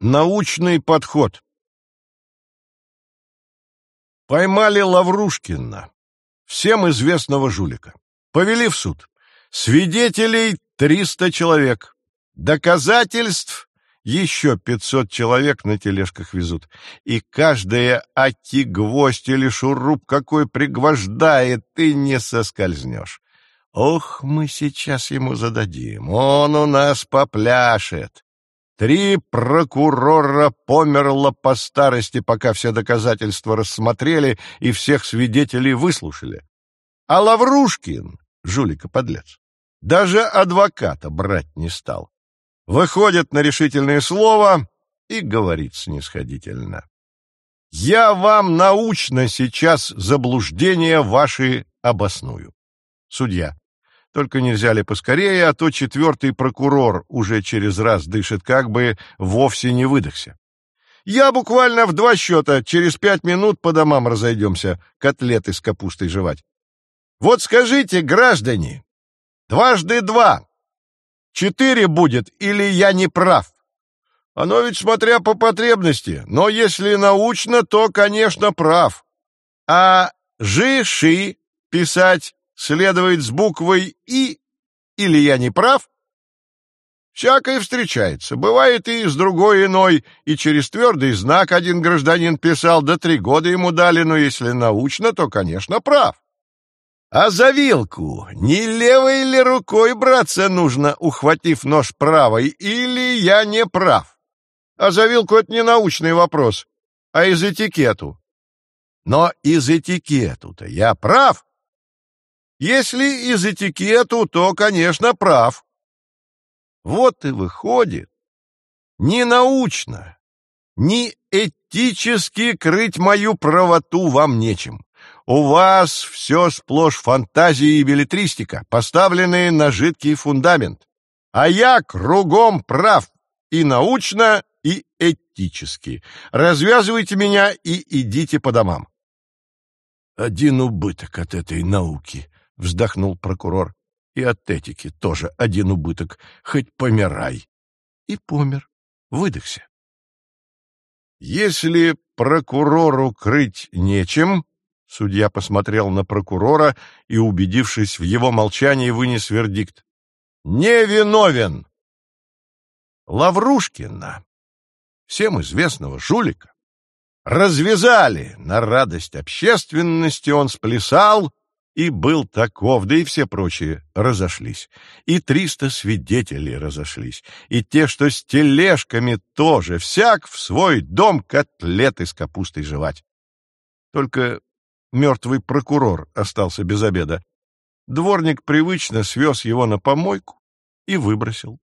Научный подход. Поймали Лаврушкина, всем известного жулика. Повели в суд. Свидетелей триста человек. Доказательств еще пятьсот человек на тележках везут. И каждая аки гвоздь или шуруп какой пригвождает, ты не соскользнешь. Ох, мы сейчас ему зададим, он у нас попляшет. Три прокурора померло по старости, пока все доказательства рассмотрели и всех свидетелей выслушали. А Лаврушкин, жулика-подлец, даже адвоката брать не стал. Выходит на решительное слово и говорит снисходительно. «Я вам научно сейчас заблуждения ваши обосную». Судья. Только нельзя ли поскорее, а то четвертый прокурор уже через раз дышит, как бы вовсе не выдохся. Я буквально в два счета, через пять минут по домам разойдемся, котлеты с капустой жевать. Вот скажите, граждане, дважды два, четыре будет или я не прав? Оно ведь смотря по потребности, но если научно, то, конечно, прав. А жи-ши писать следует с буквой «и», или я не прав? Всякое встречается. Бывает и с другой иной, и через твердый знак один гражданин писал, да три года ему дали, но если научно, то, конечно, прав. А за вилку не левой ли рукой браться нужно, ухватив нож правой, или я не прав? А за вилку это не научный вопрос, а из этикету. Но из этикету-то я прав. Если из этикету, то, конечно, прав. Вот и выходит, не научно, ни этически крыть мою правоту вам нечем. У вас все сплошь фантазии и билетристика, поставленные на жидкий фундамент. А я кругом прав и научно, и этически. Развязывайте меня и идите по домам. Один убыток от этой науки, — вздохнул прокурор. «И от этики тоже один убыток. Хоть помирай». И помер. Выдохся. «Если прокурору крыть нечем...» Судья посмотрел на прокурора и, убедившись в его молчании, вынес вердикт. «Невиновен!» Лаврушкина, всем известного жулика, развязали на радость общественности, он сплясал и был таков, да и все прочие разошлись. И триста свидетелей разошлись, и те, что с тележками тоже, всяк в свой дом котлеты с капустой жевать. Только мертвый прокурор остался без обеда. Дворник привычно свез его на помойку и выбросил.